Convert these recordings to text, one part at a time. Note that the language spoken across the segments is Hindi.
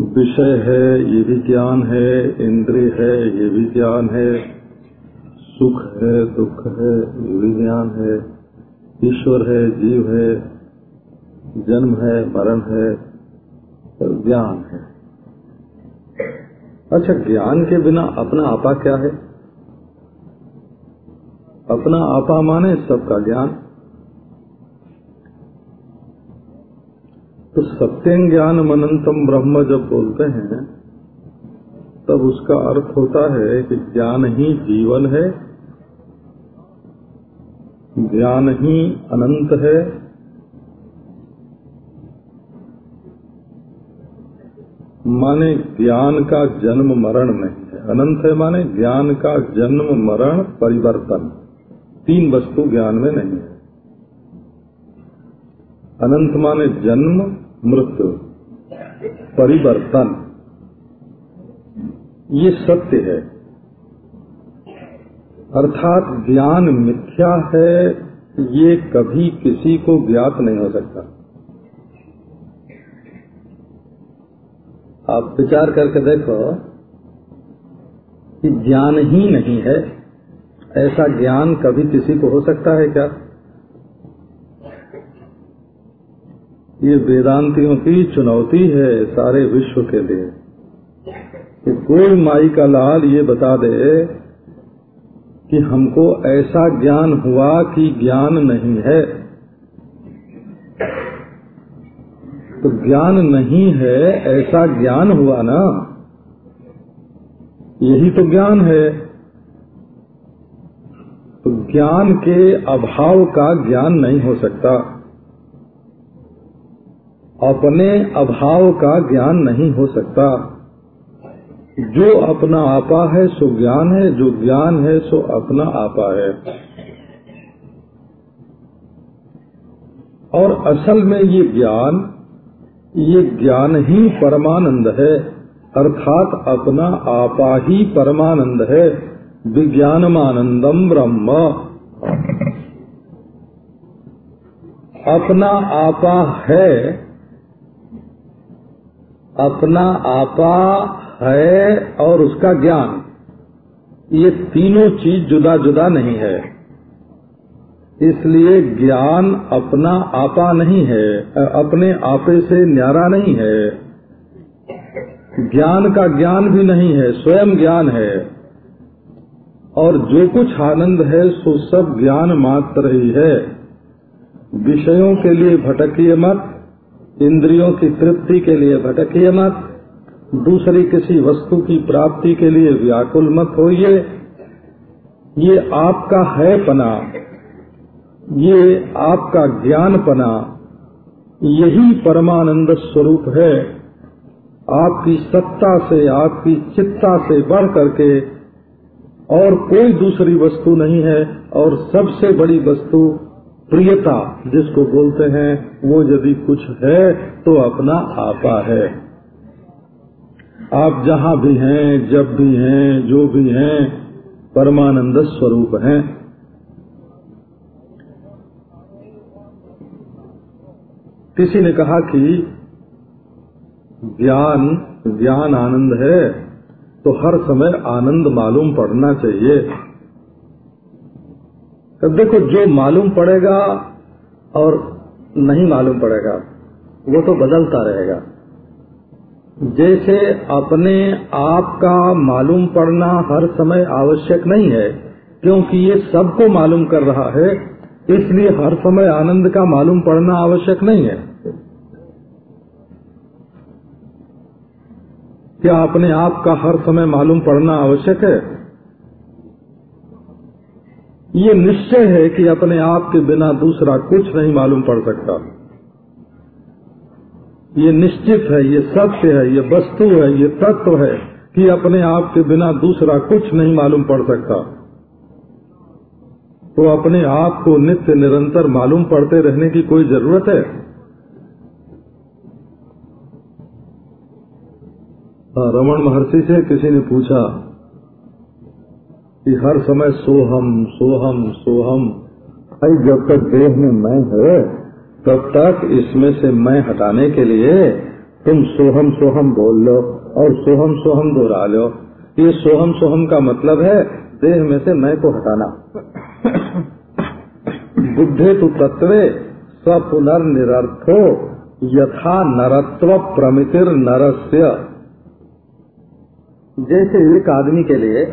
विषय है, ये भी ज्ञान है, इंद्रिय है, ये भी ज्ञान है, सुख है, दुख है, ये भी ज्ञान है, ईश्वर है, जीव है, जन्म है, मरण है तो ज्ञान है। अच्छा ज्ञान के बिना अपना आपा क्या है? अपना आपा माने सबका ज्ञान। तो सत्यं ज्ञान मनंतम ब्रह्म जब बोलते हैं, तब उसका अर्थ होता है कि ज्ञान ही जीवन है, ज्ञान ही अनंत है, माने ज्ञान का जन्म मरण नहीं है। अनंत है माने ज्ञान का जन्म मरण परिवर्तन। तीन वस्तु ज्ञान में नहीं है। अनंत माने जन्म मृत्यु, परिवर्तन। ये सत्य है। अर्थात ज्ञान मिथ्या है, ये कभी किसी को ज्ञात नहीं हो सकता। आप विचार करके देखो कि ज्ञान ही नहीं है, ऐसा ज्ञान कभी किसी को हो सकता है क्या? ये वेदांतियों की चुनौती है सारे विश्व के लिए। कि कोई माई का लाल ये बता दे कि हमको ऐसा ज्ञान हुआ कि ज्ञान नहीं है। तो ज्ञान नहीं है, ऐसा ज्ञान हुआ ना, यही तो ज्ञान है। तो ज्ञान के अभाव का ज्ञान नहीं हो सकता। अपने अभाव का ज्ञान नहीं हो सकता। जो अपना आपा है, सो ज्ञान है, जो ज्ञान है, सो अपना आपा है। और असल में ये ज्ञान ये ज्ञान ही परमानंद है, अर्थात अपना आपा ही परमानंद है। विज्ञानमानंदम ब्रह्म। अपना आपा है अपना आपा है और उसका ज्ञान। ये तीनों चीज़ जुदा जुदा नहीं है। इसलिए ज्ञान अपना आपा नहीं है अपने आपे से न्यारा नहीं है। ज्ञान का ज्ञान भी नहीं है, स्वयं ज्ञान है। और जो कुछ आनंद है, सो सब ज्ञान मात्र ही है। विषयों के लिए भटकिए मत इंद्रियों की तृप्ति के लिए भटकिए मत, दूसरी किसी वस्तु की प्राप्ति के लिए व्याकुल मत होइए। ये आपका है पना, ये आपका ज्ञान पना, यही परमानंद स्वरूप है। आपकी सत्ता से, आपकी चित्ता से बढ़ करके और कोई दूसरी वस्तु नहीं है, और सबसे बड़ी वस्तु प्रियता, जिसको बोलते हैं, वो यदि कुछ है तो अपना आपा है। आप जहाँ भी हैं, जब भी हैं, जो भी हैं, परमानंद स्वरूप हैं। किसी ने कहा कि ज्ञान ज्ञान आनंद है तो हर समय आनंद मालूम पड़ना चाहिए। तो देखो, जो मालूम पड़ेगा और नहीं मालूम पड़ेगा, वो तो बदलता रहेगा। जैसे अपने आप का मालूम पड़ना हर समय आवश्यक नहीं है, क्योंकि ये सबको मालूम कर रहा है, इसलिए हर समय आनंद का मालूम पड़ना आवश्यक नहीं है। क्या अपने आप का हर समय मालूम पड़ना आवश्यक है? ये निश्चय है कि अपने आप के बिना दूसरा कुछ नहीं मालूम पड़ सकता। ये निश्चित है ये सत्य है ये वस्तु है ये तत्व है कि अपने आप के बिना दूसरा कुछ नहीं मालूम पड़ सकता। तो अपने आप को नित्य निरंतर मालूम पड़ते रहने की कोई ज़रूरत है? हाँ, रमण महर्षि से किसी ने पूछा कि हर समय सोहम सोहम सोहम। भाई जब तक देह में मैं है, तब तक इसमें से मैं हटाने के लिए तुम सोहम सोहम बोल लो और सोहम सोहम दोहरा लो। ये सोहम सोहम का मतलब है देह में से मैं को हटाना। बुद्धे तु तत्वे सपुनर्निरर्थो यथा नरत्व प्रमितिर नरस्य जैसे एक आदमी के लिए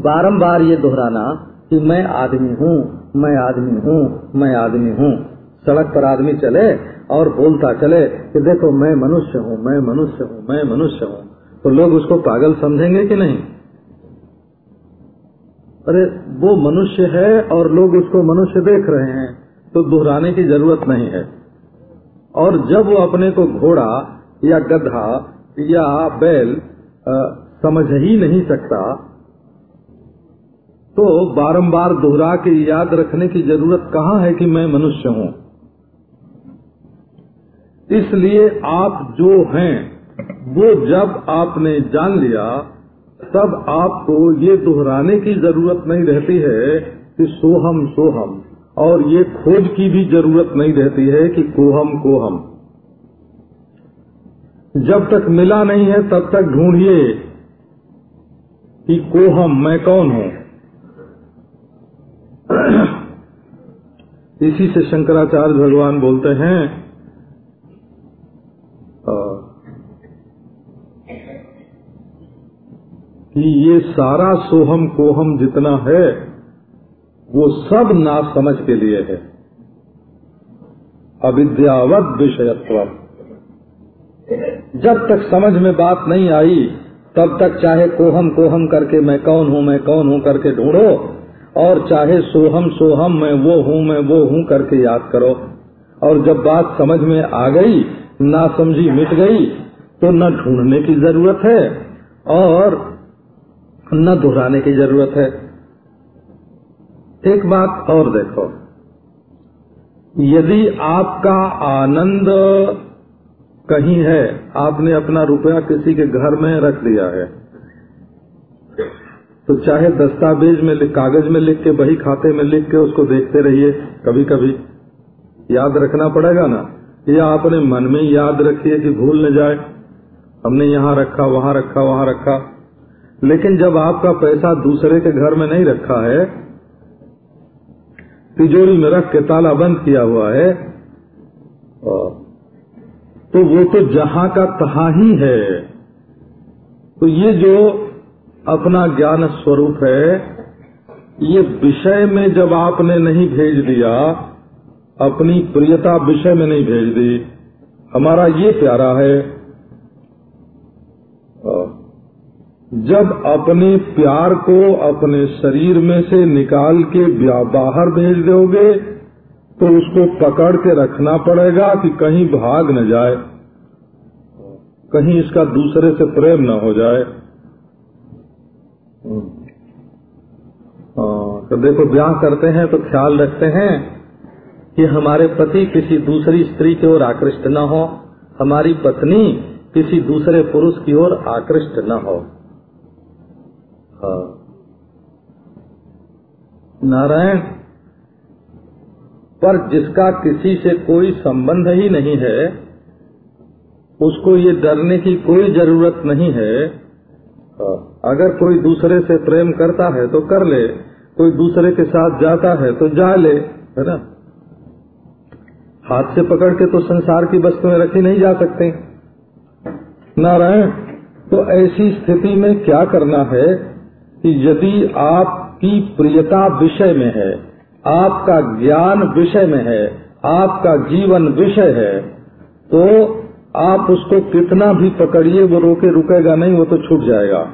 बारंबार ये दोहराना कि मैं आदमी हूँ मैं आदमी हूँ मैं आदमी हूँ। सड़क पर आदमी चले और बोलता चले कि देखो मैं मनुष्य हूँ मैं मनुष्य हूँ मैं मनुष्य हूँ। तो लोग उसको पागल समझेंगे कि नहीं? अरे वो मनुष्य है और लोग उसको मनुष्य देख रहे हैं तो दोहराने की ज़रूरत नहीं है। और जब वो अपने को घोड़ा या गधा या बैल आ, समझ ही नहीं सकता तो बारंबार दोहरा के याद रखने की ज़रूरत कहाँ है कि मैं मनुष्य हूँ? इसलिए आप जो हैं, वो जब आपने जान लिया, तब आपको ये दोहराने की ज़रूरत नहीं रहती है कि सोहम सोहम, और ये खोज की भी ज़रूरत नहीं रहती है कि कोहम कोहम। जब तक मिला नहीं है, तब तक ढूंढिए कि कोहम मैं कौन हूँ? इसी से शंकराचार्य भगवान बोलते हैं कि ये सारा सोहम कोहम जितना है, वो सब ना समझ के लिए है। अविद्यावत विषयत्व जब तक समझ में बात नहीं आई, तब तक चाहे कोहम कोहम करके मैं कौन हूँ, मैं कौन हूँ करके ढूंढो और चाहे सोहम सोहम, मैं वो हूँ, मैं वो हूँ करके याद करो। और जब बात समझ में आ गई ना समझी मिट गई तो न ढूँढने की ज़रूरत है और न दोहराने की ज़रूरत है। एक बात और देखो। यदि आपका आनंद कहीं है, आपने अपना रुपया किसी के घर में रख दिया है तो चाहे दस्तावेज़ में कागज़ में लिख के, बही खाते में लिख के उसको देखते रहिए कभी कभी याद रखना पड़ेगा ना? या अपने मन में याद रखिए कि भूल न जाए। हमने यहाँ रखा, वहाँ रखा वहाँ रखा। लेकिन जब आपका पैसा दूसरे के घर में नहीं रखा है, तिजोरी में रख के ताला बंद किया हुआ है तो वो तो जहाँ का तहा ही है। तो ये जो अपना ज्ञान स्वरूप है। ये विषय में जब आपने नहीं भेज दिया, अपनी प्रियता विषय में नहीं भेज दी। हमारा ये प्यारा है। जब अपने प्यार को अपने शरीर में से निकाल के बाहर भेज दोगे तो उसको पकड़ के रखना पड़ेगा कि कहीं भाग न जाए, कहीं इसका दूसरे से प्रेम न हो जाए। तो देखो, ब्याह करते हैं तो ख्याल रखते हैं कि हमारे पति किसी दूसरी स्त्री की ओर आकृष्ट न हो, हमारी पत्नी किसी दूसरे पुरुष की ओर आकृष्ट न हो। हाँ। नारायण, पर जिसका किसी से कोई संबंध ही नहीं है, उसको ये डरने की कोई ज़रूरत नहीं है। अगर कोई दूसरे से प्रेम करता है तो कर ले, कोई दूसरे के साथ जाता है तो जा ले, है ना? हाथ से पकड़ के तो संसार की वस्तुएँ रखी नहीं जा सकते। नारायण तो ऐसी स्थिति में क्या करना है कि यदि आपकी प्रियता विषय में है, आपका ज्ञान विषय में है, आपका जीवन विषय है तो आप उसको कितना भी पकड़िए, वो रोके रुकेगा नहीं, वो तो छूट जाएगा।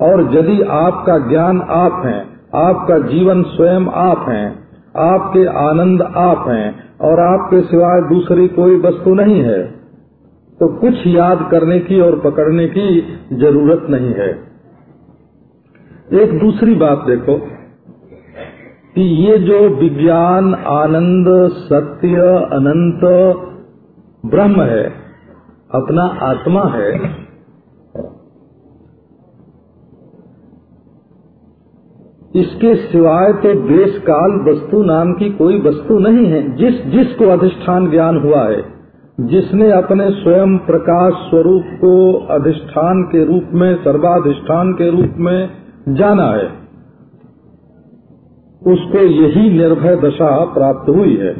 और यदि आपका ज्ञान आप हैं, आपका जीवन स्वयं आप हैं, आपके आनंद आप हैं, और आपके सिवाय दूसरी कोई वस्तु नहीं है तो कुछ याद करने की और पकड़ने की ज़रूरत नहीं है। एक दूसरी बात देखो, कि ये जो विज्ञान, आनंद, सत्य, अनंत, ब्रह्म है, अपना आत्मा है इसके सिवाय तो देश काल वस्तु नाम की कोई वस्तु नहीं है। जिस, जिसको अधिष्ठान ज्ञान हुआ है, जिसने अपने स्वयं प्रकाश स्वरूप को अधिष्ठान के रूप में, सर्वाधिष्ठान के रूप में जाना है, उसको यही निर्भय दशा प्राप्त हुई है।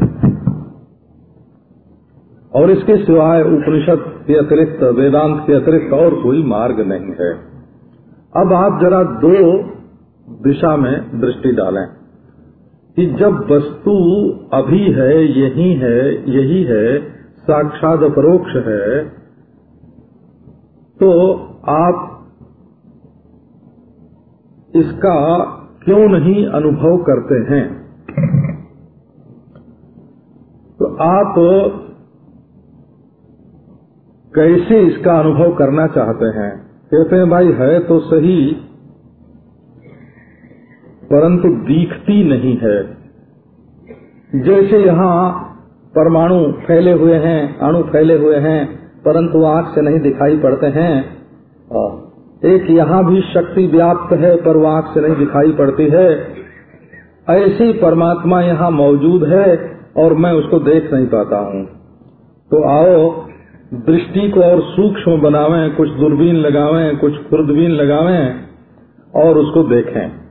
और इसके सिवाय उपनिषद के अतिरिक्त, वेदांत के अतिरिक्त और कोई मार्ग नहीं है। अब आप जरा दो दिशा में दृष्टि डालें कि जब वस्तु अभी है, यही है यही है, साक्षात परोक्ष है तो आप इसका क्यों नहीं अनुभव करते हैं? तो आप कैसे इसका अनुभव करना चाहते हैं? कहते हैं, भाई, है तो सही परंतु दिखती नहीं है। जैसे यहाँ परमाणु फैले हुए हैं, अणु फैले हुए हैं, परंतु आँख से नहीं दिखाई पड़ते हैं। एक यहाँ भी शक्ति व्याप्त है, पर वो आँख से नहीं दिखाई पड़ती है। ऐसी परमात्मा यहाँ मौजूद है, और मैं उसको देख नहीं पाता हूँ। तो आओ, दृष्टि को और सूक्ष्म बनावें, कुछ दूरबीन लगावें, कुछ खुर्दबीन लगावें, और उसको देखें।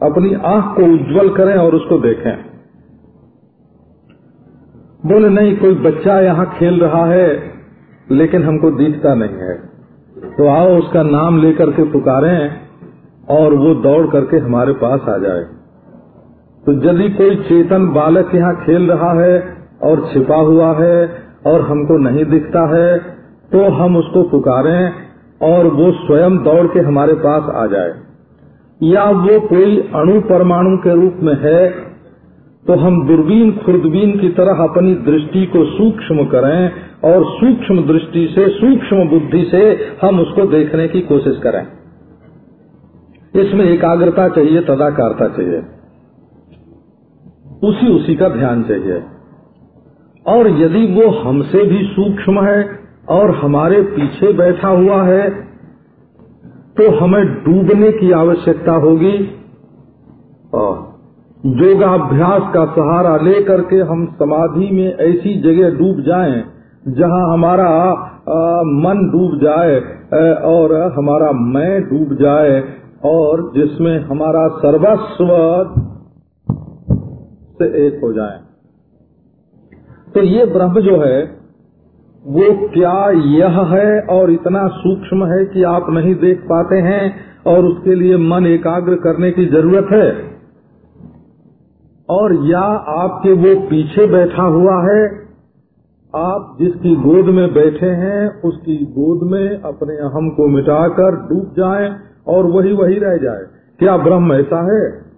अपनी आँख को उज्जवल करें और उसको देखें। बोले, नहीं, कोई बच्चा यहाँ खेल रहा है, लेकिन हमको दिखता नहीं है। तो आओ उसका नाम लेकर के पुकारें और वो दौड़ करके हमारे पास आ जाए। तो यदि कोई चेतन बालक यहाँ खेल रहा है और छिपा हुआ है और हमको नहीं दिखता है तो हम उसको पुकारें और वो स्वयं दौड़ के हमारे पास आ जाए। या वो कोई अणु परमाणु के रूप में है तो हम दूरबीन, खुर्दबीन की तरह अपनी दृष्टि को सूक्ष्म करें और सूक्ष्म दृष्टि से, सूक्ष्म बुद्धि से हम उसको देखने की कोशिश करें। इसमें एकाग्रता चाहिए, तदाकारता चाहिए। उसी उसी का ध्यान चाहिए। और यदि वो हमसे भी सूक्ष्म है और हमारे पीछे बैठा हुआ है तो हमें डूबने की आवश्यकता होगी। योगाभ्यास का सहारा लेकर के हम समाधि में ऐसी जगह डूब जाएँ जहाँ हमारा आ, मन डूब जाए और हमारा मैं डूब जाए और जिसमें हमारा सर्वस्व से एक हो जाए। तो ये ब्रह्म जो है वो क्या यह है और इतना सूक्ष्म है कि आप नहीं देख पाते हैं और उसके लिए मन एकाग्र करने की ज़रूरत है? और या आपके वो पीछे बैठा हुआ है? आप जिसकी गोद में बैठे हैं, उसकी गोद में अपने अहम को मिटाकर डूब जाएँ और वही वही रह जाए। क्या ब्रह्म ऐसा है?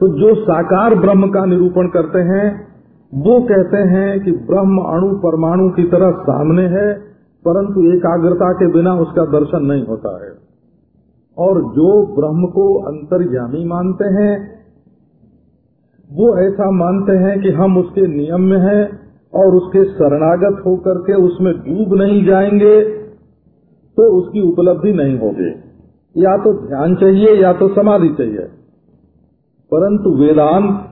तो जो साकार ब्रह्म का निरूपण करते हैं, वो कहते हैं कि ब्रह्म अणु परमाणु की तरह सामने है, परंतु एकाग्रता के बिना उसका दर्शन नहीं होता है। और जो ब्रह्म को अंतर्यामी मानते हैं, वो ऐसा मानते हैं कि हम उसके नियम में हैं और उसके शरणागत होकर के उसमें डूब नहीं जाएँगे तो उसकी उपलब्धि नहीं होगी। या तो ध्यान चाहिए, या तो समाधि चाहिए। परंतु वेदांत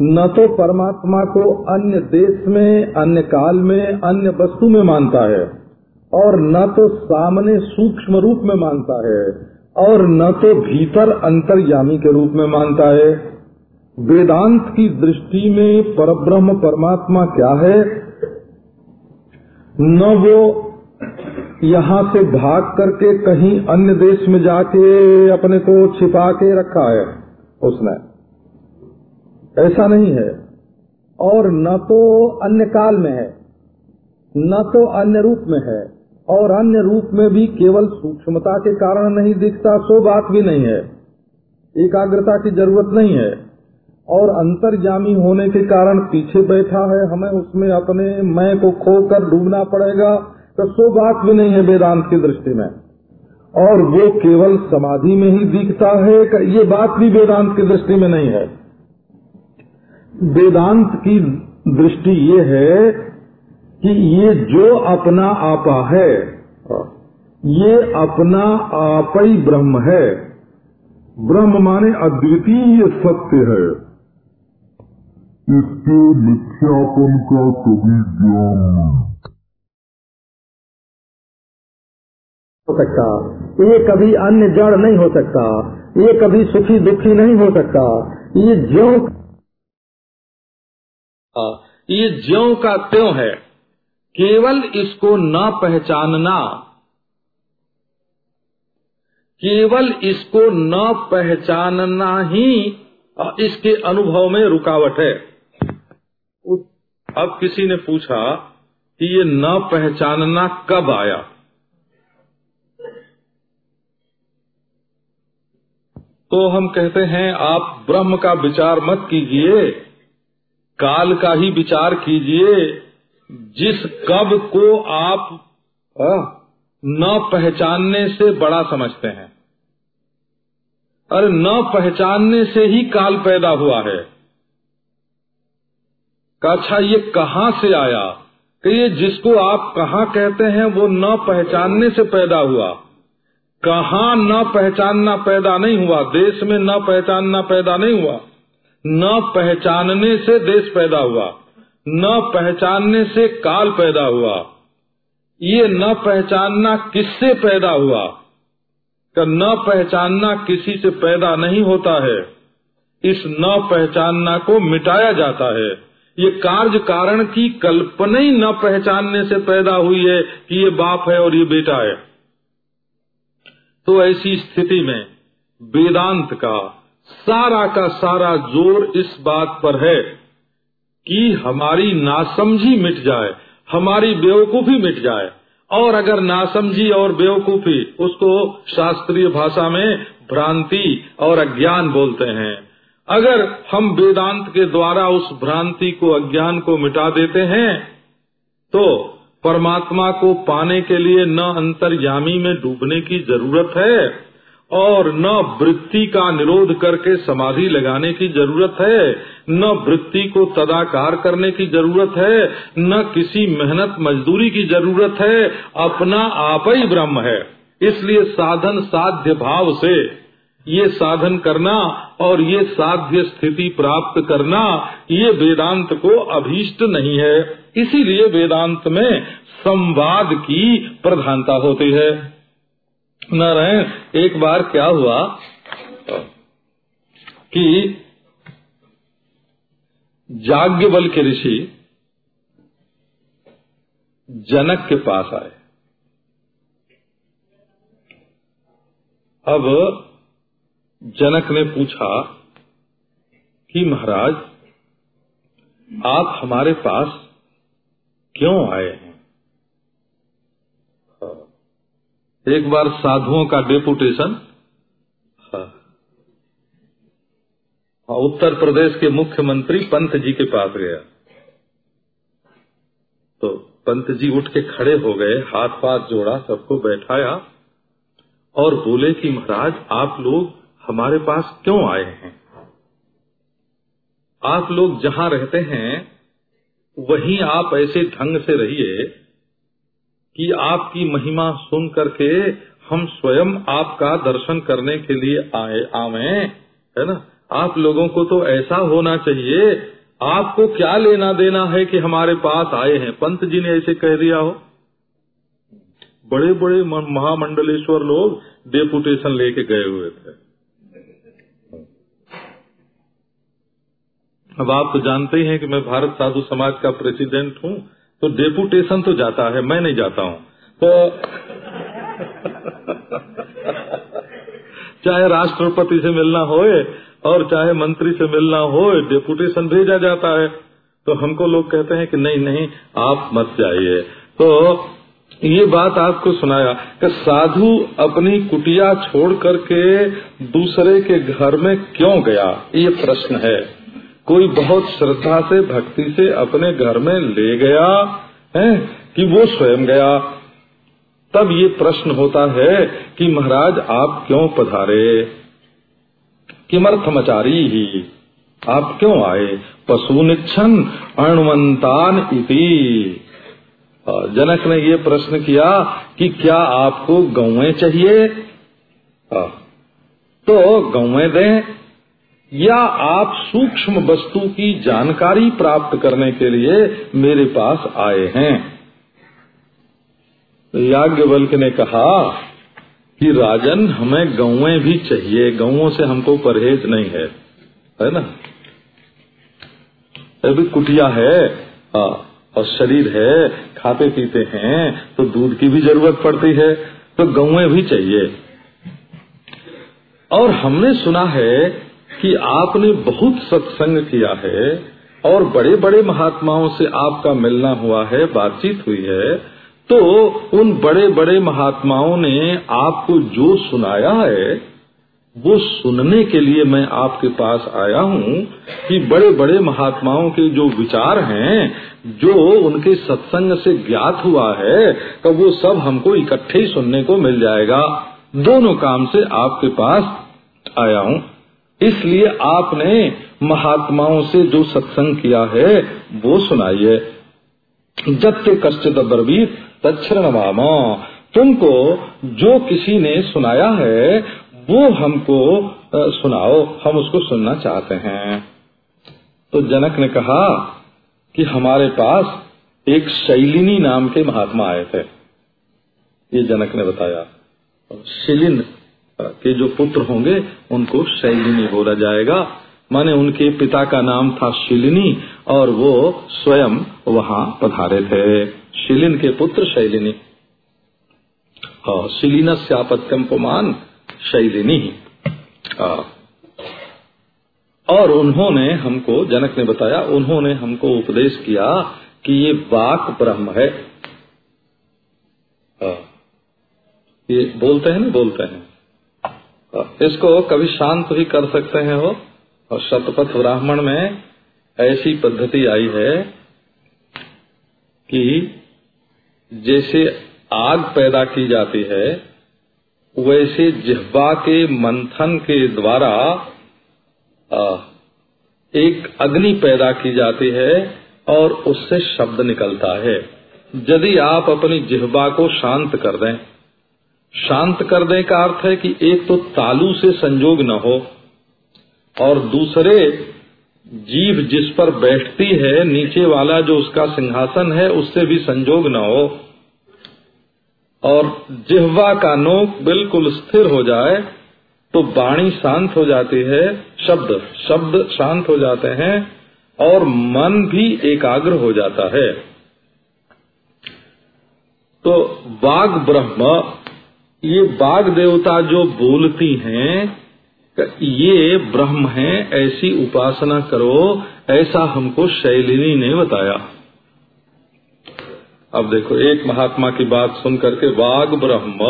न तो परमात्मा को अन्य देश में, अन्य काल में, अन्य वस्तु में मानता है, और न तो सामने सूक्ष्म रूप में मानता है, और न तो भीतर अंतर्यामी के रूप में मानता है। वेदांत की दृष्टि में परब्रह्म परमात्मा क्या है? न वो यहाँ से भाग करके कहीं अन्य देश में जाके अपने को छिपा के रखा है उसने। ऐसा नहीं है। और न तो अन्य काल में है, न तो अन्य रूप में है, और अन्य रूप में भी केवल सूक्ष्मता के कारण नहीं दिखता, सो बात भी नहीं है। एकाग्रता की ज़रूरत नहीं है। और अंतर्जामी होने के कारण पीछे बैठा है, हमें उसमें अपने मैं को खोकर डूबना पड़ेगा तो सो बात भी नहीं है वेदांत की दृष्टि में। और वो केवल समाधि में ही दिखता है ये बात भी वेदांत की दृष्टि में नहीं है। वेदांत की दृष्टि ये है कि ये जो अपना आपा है, ये अपना आप ही ब्रह्म है। ब्रह्म माने अद्वितीय सत्य है। इसके मिथ्यापन का कभी ज्ञान नहीं। हो सकता। ये कभी अन्य जड़ नहीं हो सकता। ये कभी सुखी दुखी नहीं हो सकता। ये ज्यो ये ज्यो का त्यों है। केवल इसको न पहचानना। केवल इसको न पहचानना ही इसके अनुभव में रुकावट है। अब किसी ने पूछा कि ये न पहचानना कब आया? तो हम कहते हैं, आप ब्रह्म का विचार मत कीजिए, काल का ही विचार कीजिए, जिस कब को आप न पहचानने से बड़ा समझते हैं। अरे न पहचानने से ही काल पैदा हुआ है। अच्छा ये कहाँ से आया? कि ये जिसको आप कहा कहते हैं, वो न पहचानने से पैदा हुआ। कहा न पहचानना पैदा नहीं हुआ, देश में न पहचानना पैदा नहीं हुआ। न पहचानने से देश पैदा हुआ, न पहचानने से काल पैदा हुआ। ये न पहचानना किससे पैदा हुआ? का न पहचानना किसी से पैदा नहीं होता है। इस न पहचानना को मिटाया जाता है। ये कार्य कारण की कल्पना ही न पहचानने से पैदा हुई है कि ये बाप है और ये बेटा है। तो ऐसी स्थिति में वेदांत का सारा का सारा ज़ोर इस बात पर है कि हमारी नासमझी मिट जाए, हमारी बेवकूफ़ी मिट जाए। और अगर नासमझी और बेवकूफ़ी, उसको शास्त्रीय भाषा में भ्रांति और अज्ञान बोलते हैं। अगर हम वेदांत के द्वारा उस भ्रांति को, अज्ञान को मिटा देते हैं तो परमात्मा को पाने के लिए न अंतर्यामी में डूबने की ज़रूरत है और न वृत्ति का निरोध करके समाधि लगाने की ज़रूरत है, न वृत्ति को तदाकार करने की ज़रूरत है, न किसी मेहनत मजदूरी की ज़रूरत है, अपना आप ही ब्रह्म है। इसलिए साधन साध्य भाव से ये साधन करना और ये साध्य स्थिति प्राप्त करना, ये वेदांत को अभीष्ट नहीं है। इसीलिए वेदांत में संवाद की प्रधानता होती है। नारायण, एक बार क्या हुआ कि जाग्ञ बल के ऋषि जनक के पास आए। अब जनक ने पूछा कि महाराज, आप हमारे पास क्यों आए हैं? एक बार साधुओं का डेपुटेशन। हाँ, उत्तर प्रदेश के मुख्यमंत्री पंत जी के पास गया। तो पंत जी उठ के खड़े हो गए हाथ पाथ जोड़ा सबको बैठाया और बोले कि महाराज आप लोग हमारे पास क्यों आए हैं? आप लोग जहाँ रहते हैं वहीं आप ऐसे ढंग से रहिए कि आपकी महिमा सुन करके हम स्वयं आपका दर्शन करने के लिए आए, आवे। है ना? आप लोगों को तो ऐसा होना चाहिए, आपको क्या लेना देना है कि हमारे पास आए हैं? पंत जी ने ऐसे कह दिया हो। बड़े बड़े महामंडलेश्वर लोग डेपुटेशन लेके गए हुए थे। अब आप तो जानते ही हैं कि मैं भारत साधु समाज का प्रेसिडेंट हूँ तो डेपुटेशन तो जाता है, मैं नहीं जाता हूँ। तो चाहे राष्ट्रपति से मिलना होए और चाहे मंत्री से मिलना हो डेपुटेशन भेजा जाता है। तो हमको लोग कहते हैं कि नहीं नहीं, आप मत जाइए। तो ये बात आपको सुनाया कि साधु अपनी कुटिया छोड़ करके दूसरे के घर में क्यों गया? ये प्रश्न है। कोई बहुत श्रद्धा से, भक्ति से अपने घर में ले गया, है, कि वो स्वयं गया। तब ये प्रश्न होता है कि महाराज, आप क्यों पधारे? किमर्थमचारी ही? आप क्यों आए? पशु निच्छन अणवंतान इति। जनक ने ये प्रश्न किया कि क्या आपको गौए चाहिए? तो गौए दें या आप सूक्ष्म वस्तु की जानकारी प्राप्त करने के लिए मेरे पास आए हैं। याज्ञवल्क ने कहा कि राजन हमें गौएँ भी चाहिए। गौओं से हमको परहेज नहीं है। है ना? अभी कुटिया है आ, और शरीर है खाते पीते हैं तो दूध की भी ज़रूरत पड़ती है तो गौएँ भी चाहिए। और हमने सुना है कि आपने बहुत सत्संग किया है और बड़े बड़े महात्माओं से आपका मिलना हुआ है, बातचीत हुई है तो उन बड़े बड़े महात्माओं ने आपको जो सुनाया है, वो सुनने के लिए मैं आपके पास आया हूँ कि बड़े बड़े महात्माओं के जो विचार हैं, जो उनके सत्संग से ज्ञात हुआ है तो वो सब हमको इकट्ठे ही सुनने को मिल जाएगा। दोनों काम से आपके पास आया हूँ। इसलिए आपने महात्माओं से जो सत्संग किया है, वो सुनाइए। के कश्चित ब्रवीत तक्षण मामा तुमको जो किसी ने सुनाया है, वो हमको सुनाओ। हम उसको सुनना चाहते हैं। तो जनक ने कहा कि हमारे पास एक शैलिनी नाम के महात्मा आए थे। ये जनक ने बताया। शिलिन के जो पुत्र होंगे, उनको शैलिनी बोला जाएगा। माने उनके पिता का नाम था शिलिनी, और वो स्वयं वहाँ पधारे थे। शिलिन के पुत्र शैलिनी। शिलीन श्यापत्यम पुमान शैलिनी। और उन्होंने हमको, जनक ने बताया, उन्होंने हमको उपदेश किया कि ये वाक ब्रह्म है। ये बोलते हैं ना, बोलते हैं। इसको कभी शांत भी कर सकते हैं हो और शतपथ ब्राह्मण में ऐसी पद्धति आई है कि जैसे आग पैदा की जाती है, वैसे जिह्वा के मंथन के द्वारा एक अग्नि पैदा की जाती है और उससे शब्द निकलता है। यदि आप अपनी जिह्वा को शांत कर दें शांत करने का अर्थ है कि एक तो तालू से संजोग न हो, और दूसरे, जीव जिस पर बैठती है, नीचे वाला जो उसका सिंहासन है, उससे भी संजोग न हो। और जिह्वा का नोक बिल्कुल स्थिर हो जाए तो वाणी शांत हो जाती है, शब्द शब्द शांत हो जाते हैं, और मन भी एकाग्र हो जाता है। तो वाग ब्रह्म ये बाघ देवता जो बोलती हैं ये ब्रह्म है, ऐसी उपासना करो, ऐसा हमको शैलिनी ने बताया। अब देखो, एक महात्मा की बात सुन करके बाघ ब्रह्म।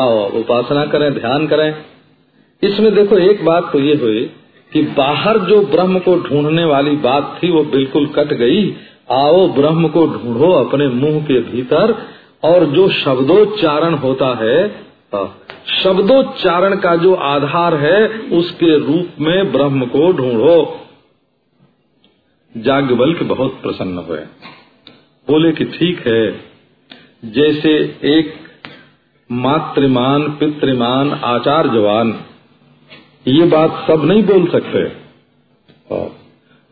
आओ, उपासना करें, ध्यान करें। इसमें देखो, एक बात तो ये हुई कि बाहर जो ब्रह्म को ढूँढने वाली बात थी, वो बिल्कुल कट गई। आओ ब्रह्म को ढूंढो अपने मुँह के भीतर, और जो शब्दोच्चारण होता है शब्दोच्चारण का जो आधार है, उसके रूप में ब्रह्म को ढूंढो। जाग्ञवल के बहुत प्रसन्न हुए। बोले कि ठीक है, जैसे एक मातृमान, पितृमान, आचार्यवान, ये बात सब नहीं बोल सकते।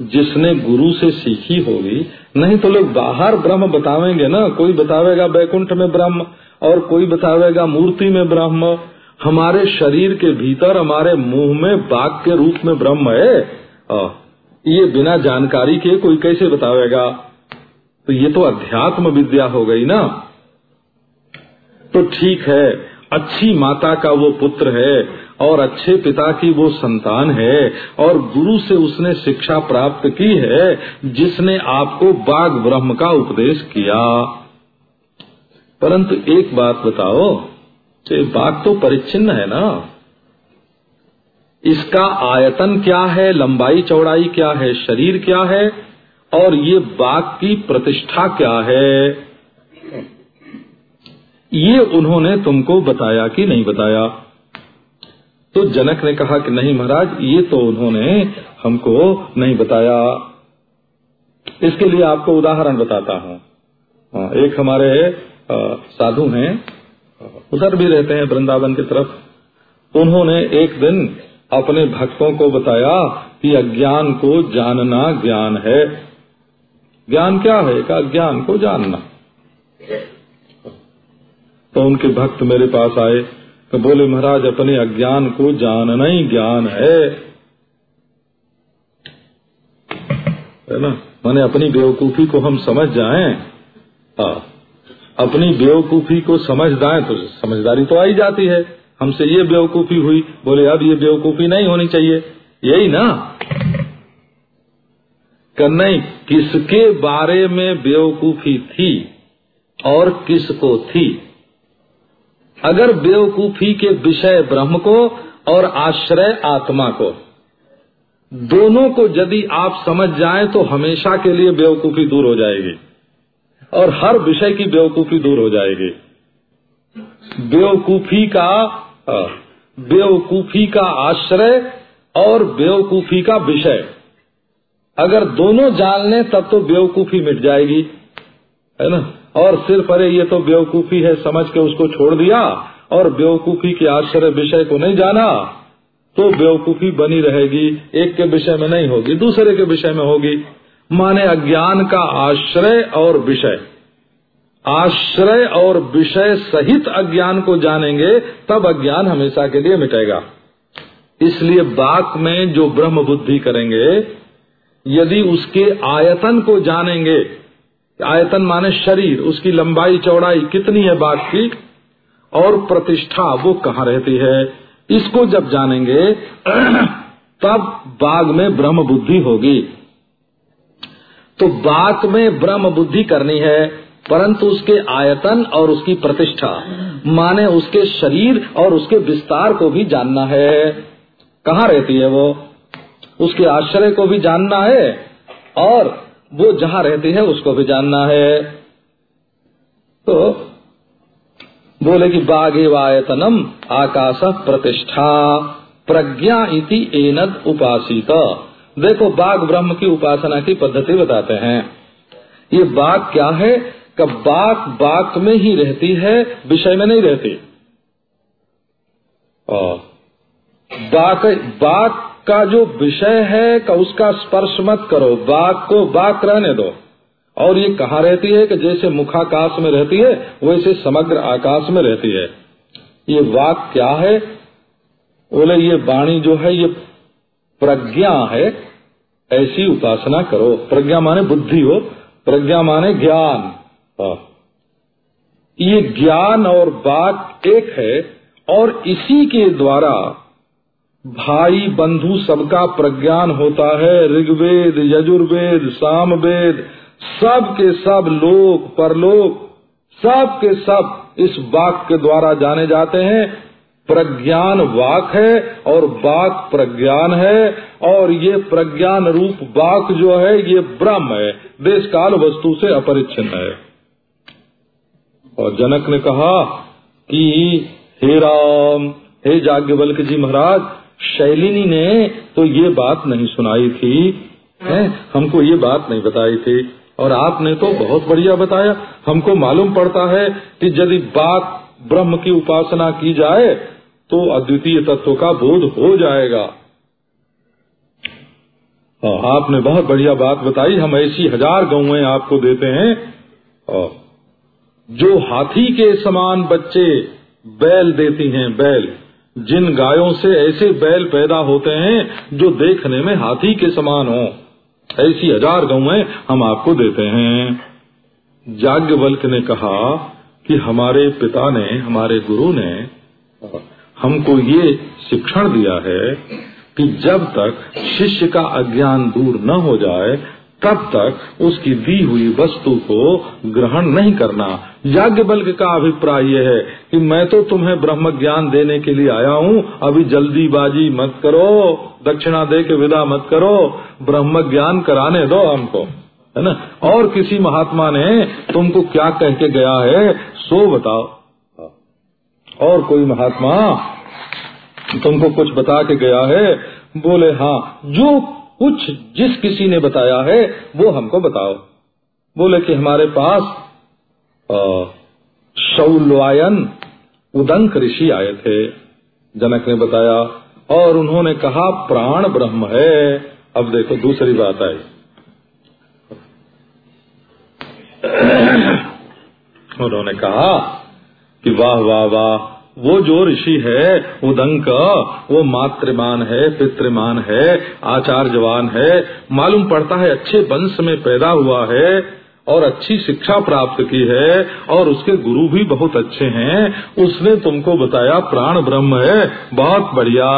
जिसने गुरु से सीखी होगी, नहीं तो लोग बाहर ब्रह्म बतावेंगे ना। कोई बतावेगा बैकुंठ में ब्रह्म, और कोई बतावेगा मूर्ति में ब्रह्म। हमारे शरीर के भीतर, हमारे मुँह में बाघ के रूप में ब्रह्म है। ये बिना जानकारी के कोई कैसे बतावेगा? तो ये तो अध्यात्म विद्या हो गई ना। तो ठीक है, अच्छी माता का वो पुत्र है और अच्छे पिता की वो संतान है और गुरु से उसने शिक्षा प्राप्त की है, जिसने आपको बाघ ब्रह्म का उपदेश किया। परंतु एक बात बताओ बाघ तो परिच्छिन्न है ना? इसका आयतन क्या है, लंबाई चौड़ाई क्या है, शरीर क्या है, और ये बाघ की प्रतिष्ठा क्या है? ये उन्होंने तुमको बताया कि नहीं बताया? तो जनक ने कहा कि नहीं महाराज, ये तो उन्होंने हमको नहीं बताया। इसके लिए आपको उदाहरण बताता हूँ। एक हमारे साधु हैं उधर भी रहते हैं वृंदावन की तरफ़। उन्होंने एक दिन अपने भक्तों को बताया कि अज्ञान को जानना ज्ञान है। ज्ञान क्या है? का ज्ञान को जानना। तो उनके भक्त मेरे पास आए। तो बोले, महाराज, अपने अज्ञान को जानना ही ज्ञान है। है ना? मैंने अपनी बेवकूफ़ी को हम समझ जाएँ? हाँ। अपनी बेवकूफ़ी को समझ जाए तो समझदारी तो आई जाती है। हमसे ये बेवकूफ़ी हुई। बोले, अब ये बेवकूफ़ी नहीं होनी चाहिए। यही ना? कि नहीं, किसके बारे में बेवकूफ़ी थी और किसको थी? अगर बेवकूफ़ी के विषय ब्रह्म को और आश्रय आत्मा को। दोनों को यदि आप समझ जाएँ तो हमेशा के लिए बेवकूफ़ी दूर हो जाएगी। और हर विषय की बेवकूफ़ी दूर हो जाएगी। बेवकूफ़ी का बेवकूफ़ी का आश्रय और बेवकूफ़ी का विषय। अगर दोनों जान लें तब तो बेवकूफ़ी मिट जाएगी। है ना? और सिर्फ़, अरे, ये तो बेवकूफ़ी है, समझ के उसको छोड़ दिया, और बेवकूफ़ी के आश्रय विषय को नहीं जाना तो बेवकूफ़ी बनी रहेगी, एक के विषय में नहीं होगी, दूसरे के विषय में होगी। माने अज्ञान का आश्रय और विषय। आश्रय और विषय सहित अज्ञान को जानेंगे, तब अज्ञान हमेशा के लिए मिटेगा। इसलिए बाक में जो ब्रह्म बुद्धि करेंगे, यदि उसके आयतन को जानेंगे आयतन माने शरीर, उसकी लंबाई, चौड़ाई कितनी है बाघ की? और प्रतिष्ठा वो कहाँ रहती है? इसको जब जानेंगे, तब बाघ में ब्रह्म बुद्धि होगी। तो बात में ब्रह्म बुद्धि करनी है, परंतु उसके आयतन और उसकी प्रतिष्ठा, माने उसके शरीर और उसके विस्तार को भी जानना है। कहाँ रहती है वो? उसके आश्रय को भी जानना है, और वो जहाँ रहती है, उसको भी जानना है। तो बोले कि बाघे वायतनम आकाश प्रतिष्ठा प्रज्ञा इति एनद उपासित। देखो बाघ ब्रह्म की उपासना की पद्धति बताते हैं। ये बाघ क्या है? कब बाघ बाघ में ही रहती है, विषय में नहीं रहती। बाघ का जो विषय है का उसका स्पर्श मत करो बाघ को बाघ रहने दो। और ये कहा रहती है कि जैसे मुखाकाश में रहती है, वैसे समग्र आकाश में रहती है। ये वाक क्या है? बोले, ये वाणी जो है, ये प्रज्ञा है। ऐसी उपासना करो। प्रज्ञा माने बुद्धि हो, प्रज्ञा माने ज्ञान। हाँ। ये ज्ञान और बात एक है, और इसी के द्वारा भाई बंधु सबका प्रज्ञान होता है। ऋग्वेद, यजुर्वेद, सामवेद सब के सब लोक, परलोक सब के सब इस वाक के द्वारा जाने जाते हैं। प्रज्ञान वाक है और वाक प्रज्ञान है और ये प्रज्ञान रूप वाक जो है, ये ब्रह्म है। देश काल वस्तु से अपरिच्छिन्न है। और जनक ने कहा कि, हे राम, हे जाग्ञवल्क जी महाराज शैलिनी ने तो ये बात नहीं सुनाई थी है? हमको ये बात नहीं बताई थी। और आपने तो बहुत बढ़िया बताया। हमको मालूम पड़ता है कि यदि बात ब्रह्म की उपासना की जाए तो अद्वितीय तत्व का बोध हो जाएगा। आपने बहुत बढ़िया बात बताई। हम ऐसी हज़ार गौएँ आपको देते हाँ, जो हाथी के समान बच्चे बैल देती हैं बैल। जिन गायों से ऐसे बैल पैदा होते हैं जो देखने में हाथी के समान हो। ऐसी हज़ार गौएँ हम आपको देते हैं। जाग्ञवल्क ने कहा कि हमारे पिता ने, हमारे गुरु ने हमको ये शिक्षण दिया है कि जब तक शिष्य का अज्ञान दूर न हो जाए तब तक उसकी दी हुई वस्तु को ग्रहण नहीं करना। याज्ञ बल्क का अभिप्राय यह है कि मैं तो तुम्हें ब्रह्म ज्ञान देने के लिए आया हूँ। अभी जल्दीबाजी मत करो। दक्षिणा दे के विदा मत करो। ब्रह्म ज्ञान कराने दो हमको। है ना? और किसी महात्मा ने तुमको क्या कह के गया है, सो बताओ। और कोई महात्मा तुमको कुछ बता के गया है, बोले हाँ जो कुछ जिस किसी ने बताया है, वो हमको बताओ। बोले कि हमारे पास शौलवायन उदंक ऋषि आए थे। जनक ने बताया, और उन्होंने कहा, प्राण ब्रह्म है। अब देखो, दूसरी बात आई। उन्होंने कहा कि वाह वाह वाह वो जो ऋषि है, उदंक, वो मातृमान है, पितृमान है आचार्यवान है, मालूम पड़ता है अच्छे वंश में पैदा हुआ है और अच्छी शिक्षा प्राप्त की है और उसके गुरु भी बहुत अच्छे हैं। उसने तुमको बताया प्राण ब्रह्म है, बहुत बढ़िया।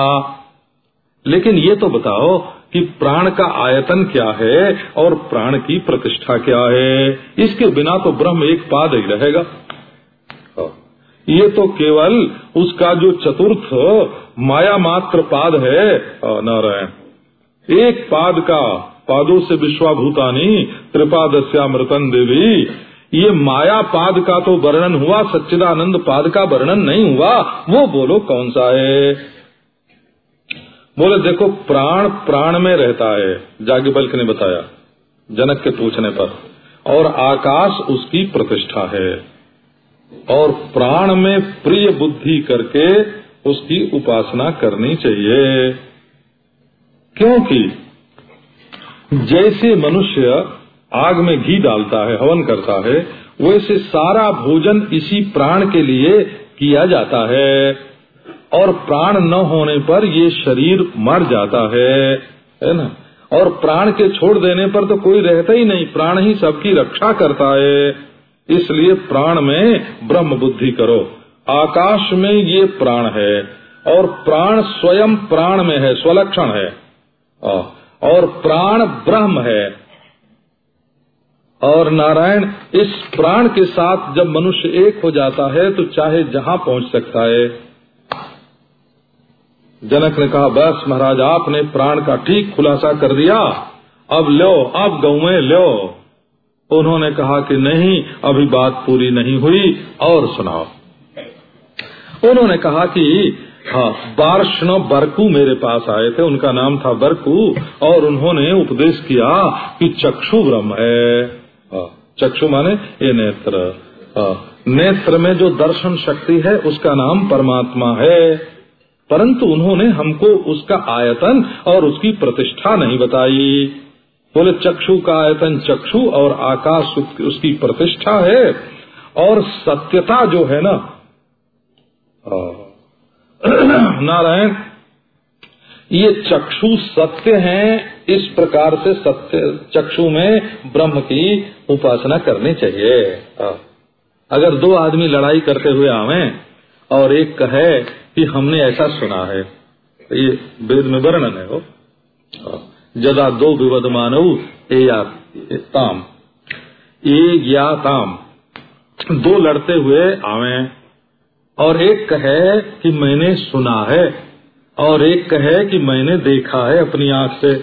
लेकिन ये तो बताओ कि प्राण का आयतन क्या है और प्राण की प्रतिष्ठा क्या है? इसके बिना तो ब्रह्म एक पाद ही रहेगा। ये तो केवल उसका जो चतुर्थ माया मात्र पाद है नारायण। एक पाद का, पादों से विश्वाभूतानी त्रिपादस्यामृतन देवी, ये माया पाद का तो वर्णन हुआ, सच्चिदानंद पाद का वर्णन नहीं हुआ, वो बोलो कौन सा है? बोले, देखो, प्राण प्राण में रहता है जाग्ञबल्क ने बताया, जनक के पूछने पर, और आकाश उसकी प्रतिष्ठा है। और प्राण में प्रिय बुद्धि करके उसकी उपासना करनी चाहिए। क्योंकि जैसे मनुष्य आग में घी डालता है, हवन करता है, वैसे सारा भोजन इसी प्राण के लिए किया जाता है। और प्राण न होने पर ये शरीर मर जाता है है ना? और प्राण के छोड़ देने पर तो कोई रहता ही नहीं, प्राण ही सबकी रक्षा करता है। इसलिए प्राण में ब्रह्म बुद्धि करो। आकाश में ये प्राण है और प्राण स्वयं प्राण में है, स्वलक्षण है। और प्राण ब्रह्म है। और नारायण, इस प्राण के साथ जब मनुष्य एक हो जाता है तो चाहे जहाँ पहुँच सकता है। जनक ने कहा, बस महाराज, आपने प्राण का ठीक खुलासा कर दिया। अब लो, अब गौ लो। उन्होंने कहा कि नहीं अभी बात पूरी नहीं हुई और सुनाओ। उन्होंने कहा कि हाँ बारष्ण बरकू मेरे पास आए थे उनका नाम था बरकू और उन्होंने उपदेश किया कि चक्षु ब्रह्म है। हाँ, चक्षु माने ये नेत्र। हाँ, नेत्र में जो दर्शन शक्ति है उसका नाम परमात्मा है। परंतु उन्होंने हमको उसका आयतन और उसकी प्रतिष्ठा नहीं बताई। बोले, चक्षु का आयतन चक्षु और आकाश उसकी प्रतिष्ठा है और सत्यता जो है ना नारायण, ये चक्षु सत्य हैं, इस प्रकार से सत्य चक्षु में ब्रह्म की उपासना करनी चाहिए। अगर दो आदमी लड़ाई करते हुए आवे और एक कहे कि हमने ऐसा सुना है ये वेद में वर्णन है वो। जदा दो विवद मानव ताम। ए या ताम। दो लड़ते हुए आवे। और एक कहे कि मैंने सुना है, और एक कहे कि मैंने देखा है अपनी आँख से।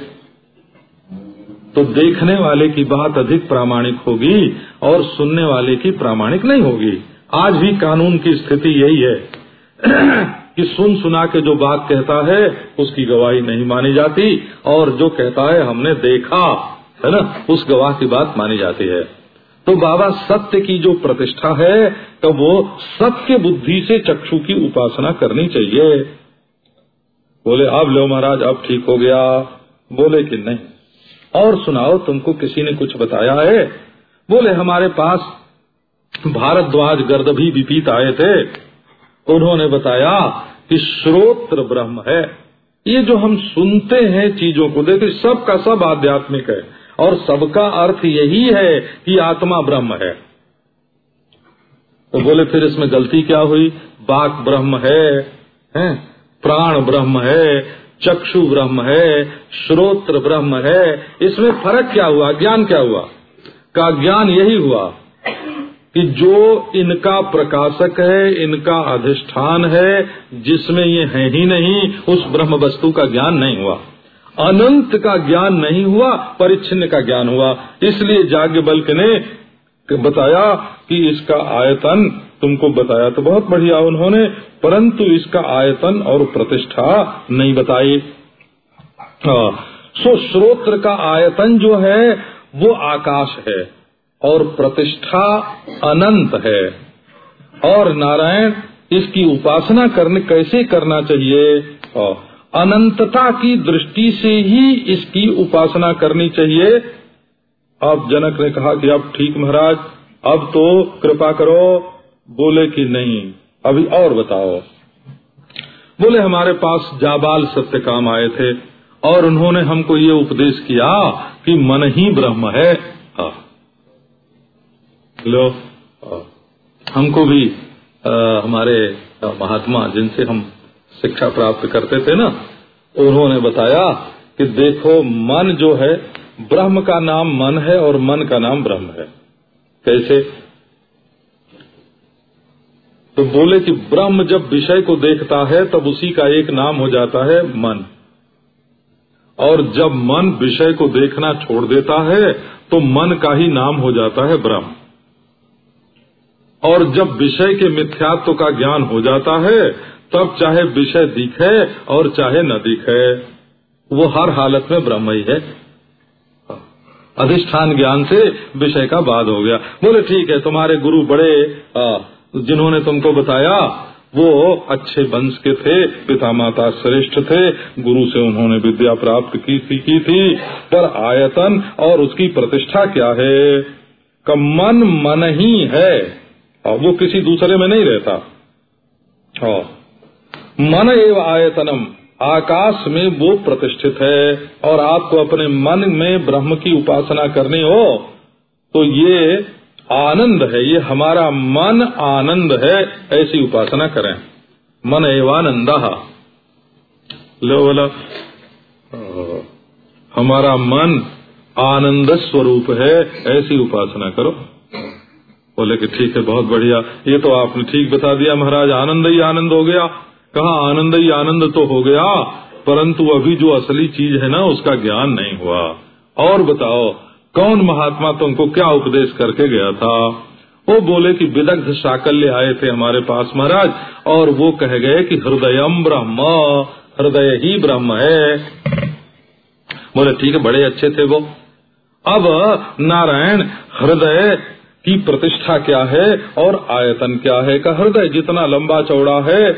तो देखने वाले की बात अधिक प्रामाणिक होगी, और सुनने वाले की प्रामाणिक नहीं होगी। आज भी कानून की स्थिति यही है। कि सुन सुना के जो बात कहता है, उसकी गवाही नहीं मानी जाती, और जो कहता है हमने देखा, है ना, उस गवाह की बात मानी जाती है। तो बाबा सत्य की जो प्रतिष्ठा है तो वो सत्य बुद्धि से चक्षु की उपासना करनी चाहिए। बोले, अब लो महाराज, अब ठीक हो गया। बोले कि नहीं। और सुनाओ, तुमको किसी ने कुछ बताया है? बोले, हमारे पास भारद्वाज गर्दभी विपीत आए थे। उन्होंने बताया कि श्रोत्र ब्रह्म है। ये जो हम सुनते हैं चीज़ों को देखिए सब का सब आध्यात्मिक है। और सबका अर्थ यही है कि आत्मा ब्रह्म है। तो बोले फिर इसमें गलती क्या हुई? बाक ब्रह्म है, है? प्राण ब्रह्म है चक्षु ब्रह्म है श्रोत्र ब्रह्म है। इसमें फ़र्क क्या हुआ? ज्ञान क्या हुआ? का ज्ञान यही हुआ कि जो इनका प्रकाशक है इनका अधिष्ठान है जिसमें ये है ही नहीं उस ब्रह्म वस्तु का ज्ञान नहीं हुआ। अनंत का ज्ञान नहीं हुआ परिच्छिन्न का ज्ञान हुआ। इसलिए जाग्ञ बल्क ने बताया कि इसका आयतन तुमको बताया तो बहुत बढ़िया उन्होंने परंतु इसका आयतन और प्रतिष्ठा नहीं बताई। हाँ, सो श्रोत्र का आयतन जो है वो आकाश है। और प्रतिष्ठा अनंत है। और नारायण, इसकी उपासना करने कैसे करना चाहिए? अनंतता की दृष्टि से ही इसकी उपासना करनी चाहिए। अब जनक ने कहा कि अब ठीक महाराज, अब तो कृपा करो। बोले कि नहीं, अभी और बताओ। बोले, हमारे पास जाबाल सत्य काम आए थे, और उन्होंने हमको ये उपदेश किया कि मन ही ब्रह्म है। लो। हमको भी आ, हमारे महात्मा जिनसे हम शिक्षा प्राप्त करते थे ना उन्होंने बताया कि देखो मन जो है ब्रह्म का नाम मन है और मन का नाम ब्रह्म है। कैसे? तो बोले कि ब्रह्म जब विषय को देखता है तब उसी का एक नाम हो जाता है मन। और जब मन विषय को देखना छोड़ देता है तो मन का ही नाम हो जाता है ब्रह्म। और जब विषय के मिथ्यात्व का ज्ञान हो जाता है, तब चाहे विषय दिखे और चाहे न दिखे। वो हर हालत में ब्रह्म ही। है अधिष्ठान ज्ञान से विषय का बाद हो गया। बोले, ठीक है, तुम्हारे गुरु बड़े जिन्होंने तुमको बताया, वो अच्छे वंश के थे पिता माता श्रेष्ठ थे, गुरु से उन्होंने विद्या प्राप्त की, सीखी थी, पर आयतन और उसकी प्रतिष्ठा क्या है? का मन मन ही है। और वो किसी दूसरे में नहीं रहता। हाँ। मन एवं आयतनम, आकाश में वो प्रतिष्ठित है और आपको अपने मन में ब्रह्म की उपासना करनी हो तो ये आनंद है, ये हमारा मन आनंद है, ऐसी उपासना करें। मन एवानंद। लो बोला हमारा मन आनंद स्वरूप है, ऐसी उपासना करो। बोले कि ठीक है, बहुत बढ़िया। ये तो आपने ठीक बता दिया, महाराज, आनंद ही आनंद हो गया। कहा, आनंद ही आनंद तो हो गया, परंतु अभी जो असली चीज़ है ना, उसका ज्ञान नहीं हुआ। और बताओ, कौन महात्मा तुमको क्या उपदेश करके गया था? वो बोले कि विदग्ध साकल्य आए थे हमारे पास, महाराज, और वो कह गए कि हृदयम ब्रह्म, हृदय ही ब्रह्म है। बोले, ठीक है, बड़े अच्छे थे वो। अब नारायण, हृदय की प्रतिष्ठा क्या है और आयतन क्या है? का हृदय जितना लंबा चौड़ा है,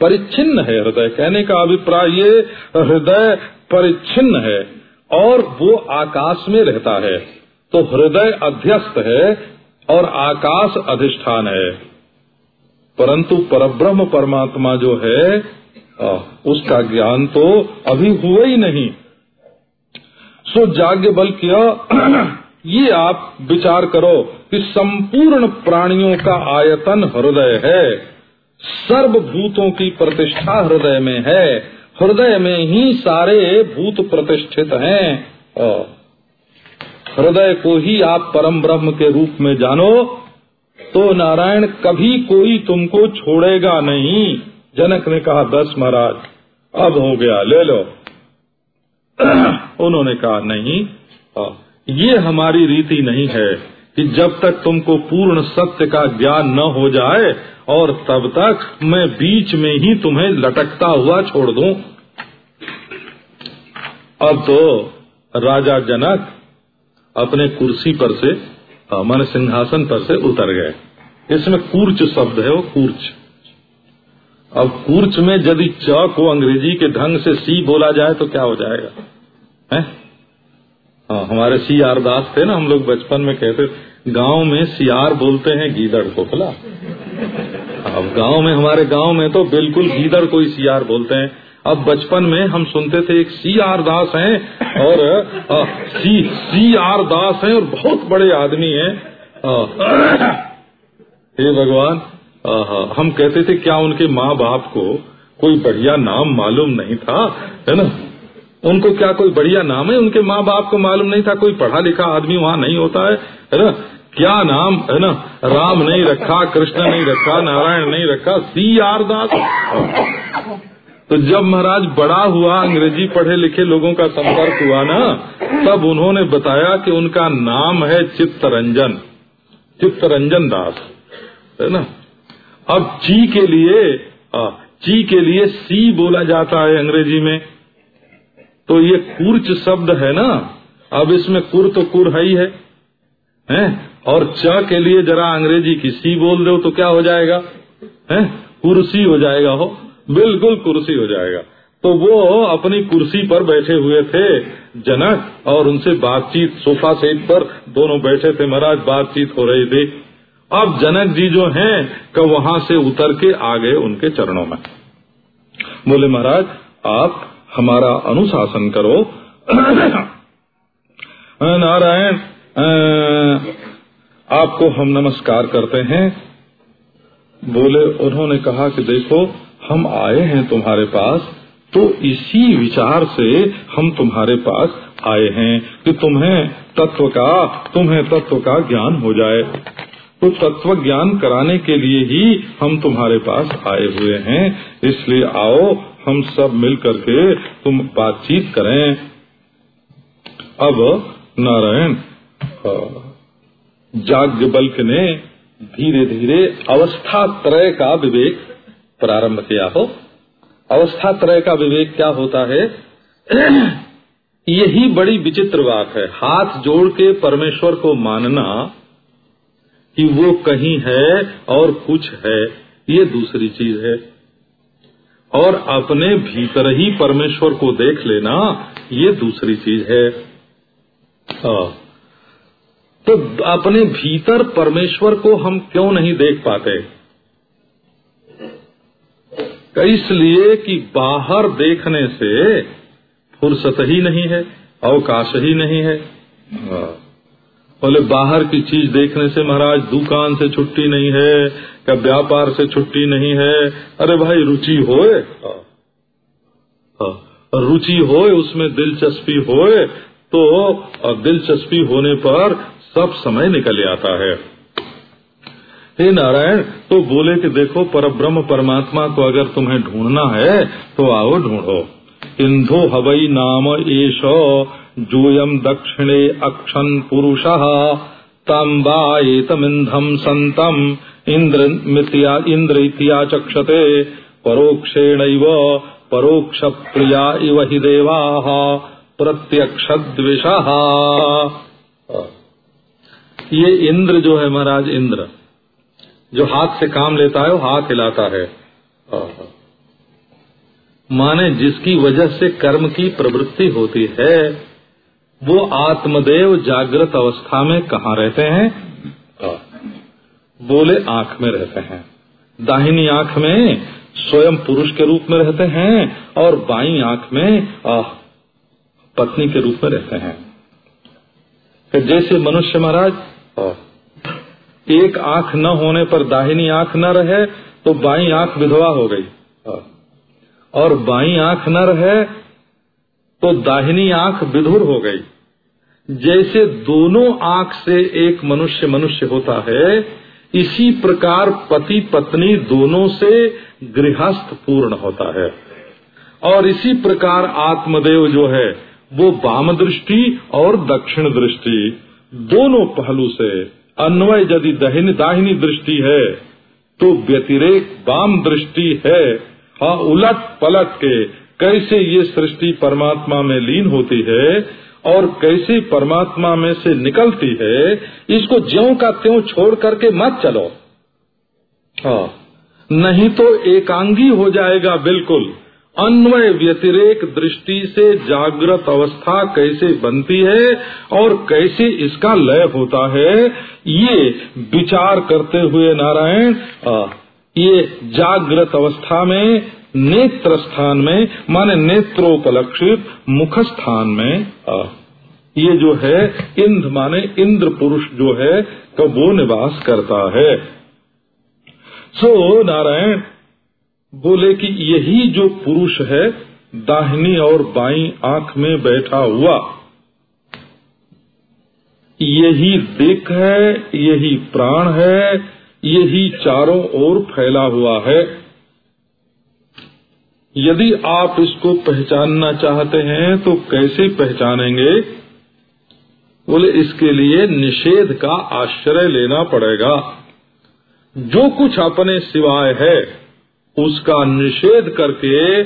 परिच्छिन्न है हृदय। कहने का अभिप्राय ये, हृदय परिच्छिन्न है और वो आकाश में रहता है। तो हृदय अध्यस्त है और आकाश अधिष्ठान है। परंतु परब्रह्म परमात्मा जो है उसका ज्ञान तो अभी हुआ ही नहीं। सो जाग्ञ बल किया, ये आप विचार करो। कि संपूर्ण प्राणियों का आयतन हृदय है। सर्वभूतों की प्रतिष्ठा हृदय में है। हृदय में ही सारे भूत प्रतिष्ठित हैं। हृदय को ही आप परम ब्रह्म के रूप में जानो तो नारायण कभी कोई तुमको छोड़ेगा नहीं। जनक ने कहा, बस महाराज, अब हो गया, ले लो। उन्होंने कहा, नहीं ये हमारी रीति नहीं है। कि जब तक तुमको पूर्ण सत्य का ज्ञान न हो जाए, और तब तक मैं बीच में ही तुम्हें लटकता हुआ छोड़ दूँ। अब तो राजा जनक अपने कुर्सी पर से मन सिंहासन पर से उतर गए। इसमें कूर्च शब्द है वो, कूर्च। अब कूर्च में यदि च को अंग्रेज़ी के ढंग से सी बोला जाए तो क्या हो जाएगा? है? हाँ हमारे सी आर दास थे ना हम लोग बचपन में कहते गाँव में सियार बोलते हैं गीदड़ को खुला अब गाँव में हमारे गाँव में तो बिल्कुल गीदड़ को ही सियार बोलते हैं। अब बचपन में हम सुनते थे एक सी आर दास हैं और आ, सी सी आर दास हैं और बहुत बड़े आदमी हैं। हे भगवान हम कहते थे क्या उनके माँ बाप को कोई बढ़िया नाम मालूम नहीं था है ना? उनको क्या कोई बढ़िया नाम है? उनके माँ बाप को मालूम नहीं था कोई पढ़ा लिखा आदमी वहाँ नहीं होता है है ना? क्या नाम है ना? राम नहीं रखा कृष्ण नहीं रखा नारायण नहीं रखा सी आर दास। तो जब महाराज बड़ा हुआ अंग्रेज़ी पढ़े लिखे लोगों का संपर्क हुआ ना तब उन्होंने बताया कि उनका नाम है चित्तरंजन चित्तरंजन दास है ना? अब ची के लिए आ, ची के लिए सी बोला जाता है अंग्रेज़ी में। तो ये कुर्च शब्द है ना? अब इसमें कुर तो कुर है ही है। हैं? और च के लिए जरा अंग्रेज़ी की सी बोल दो तो क्या हो जाएगा? हैं? कुर्सी हो जाएगा, हो? बिल्कुल कुर्सी हो जाएगा। तो वो अपनी कुर्सी पर बैठे हुए थे, जनक, और उनसे बातचीत सोफा सेट पर दोनों बैठे थे महाराज, बातचीत हो रही थी। अब जनक जी जो हैं, कब वहाँ से उतर के आ गए उनके चरणों में। बोले महाराज, आप हमारा अनुशासन करो। नारायण आपको हम नमस्कार करते हैं। बोले, उन्होंने कहा कि देखो, हम आए हैं तुम्हारे पास तो इसी विचार से हम तुम्हारे पास आए हैं कि तुम्हें तत्व का, तुम्हें तत्व का ज्ञान हो जाए। तो तत्व ज्ञान कराने के लिए ही हम तुम्हारे पास आए हुए हैं। इसलिए आओ हम सब मिल करके तुम बातचीत करें। अब नारायण जाग्ञ बल्क ने धीरे धीरे अवस्था त्रय का विवेक प्रारंभ किया हो। अवस्था त्रय का विवेक क्या होता है? यही बड़ी विचित्र बात है। हाथ जोड़ के परमेश्वर को मानना कि वो कहीं है और कुछ है, ये दूसरी चीज़ है। और अपने भीतर ही परमेश्वर को देख लेना, ये दूसरी चीज़ है। तो अपने भीतर परमेश्वर को हम क्यों नहीं देख पाते इसलिए कि बाहर देखने से फुर्सत ही नहीं है, अवकाश ही नहीं हाँ। बोले, बाहर की चीज़ देखने से महाराज, दुकान से छुट्टी नहीं है क्या व्यापार से छुट्टी नहीं है? अरे भाई, रुचि होए। हाँ। रुचि होए, उसमें दिलचस्पी होए तो दिलचस्पी होने पर सब समय निकल आता है। हे नारायण तो बोले कि देखो पर ब्रह्म परमात्मा को अगर तुम्हें ढूंढना है तो आओ ढूंढो। इंधो हवई नाम एश जोयम दक्षिणे अक्षन पुरुष तम्बातमिंधम संतम इंद्र मितिया इंद्र इतिया चक्षते परोक्षेण परोक्ष प्रिया इव हि देवा प्रत्यक्ष ये इंद्र जो है महाराज इंद्र जो हाथ से काम लेता है, वो हाथ हिलाता है। माने जिसकी वजह से कर्म की प्रवृत्ति होती है, वो आत्मदेव जागृत अवस्था में कहा रहते हैं? बोले, आँख में रहते हैं। दाहिनी आँख में स्वयं पुरुष के रूप में रहते हैं और बाई आँख में पत्नी के रूप में रहते हैं। जैसे मनुष्य महाराज एक आँख न होने पर दाहिनी आँख न रहे तो बाई आँख विधवा हो गई। और बाई आँख न रहे तो दाहिनी आँख विधुर हो गई। जैसे दोनों आँख से एक मनुष्य मनुष्य होता है इसी प्रकार पति पत्नी दोनों से गृहस्थ पूर्ण होता है। और इसी प्रकार आत्मदेव जो है, वो वाम दृष्टि और दक्षिण दृष्टि, दोनों पहलू से अन्वय यदि दहिनी दाहिनी दृष्टि है तो व्यतिरेक वाम दृष्टि है। हाँ उलट पलट के कैसे ये सृष्टि परमात्मा में लीन होती है और कैसे परमात्मा में से निकलती है, इसको ज्यो का त्यों छोड़ करके मत चलो। हाँ नहीं तो एकांगी हो जाएगा बिल्कुल। अन्वय व्यतिरेक दृष्टि से जागृत अवस्था कैसे बनती है और कैसे इसका लय होता है, ये विचार करते हुए नारायण ये जागृत अवस्था में नेत्र स्थान में, माने नेत्रोपलक्षित मुख स्थान में ये जो है, इंद्र माने इंद्र पुरुष जो है तो वो निवास करता है। सो नारायण, बोले कि यही जो पुरुष है, दाहिनी और बाई आँख में बैठा हुआ, यही दिख है, यही प्राण है, यही चारों ओर फैला हुआ है। यदि आप इसको पहचानना चाहते हैं तो कैसे पहचानेंगे? बोले, इसके लिए निषेध का आश्रय लेना पड़ेगा। जो कुछ अपने सिवाय है, उसका निषेध करके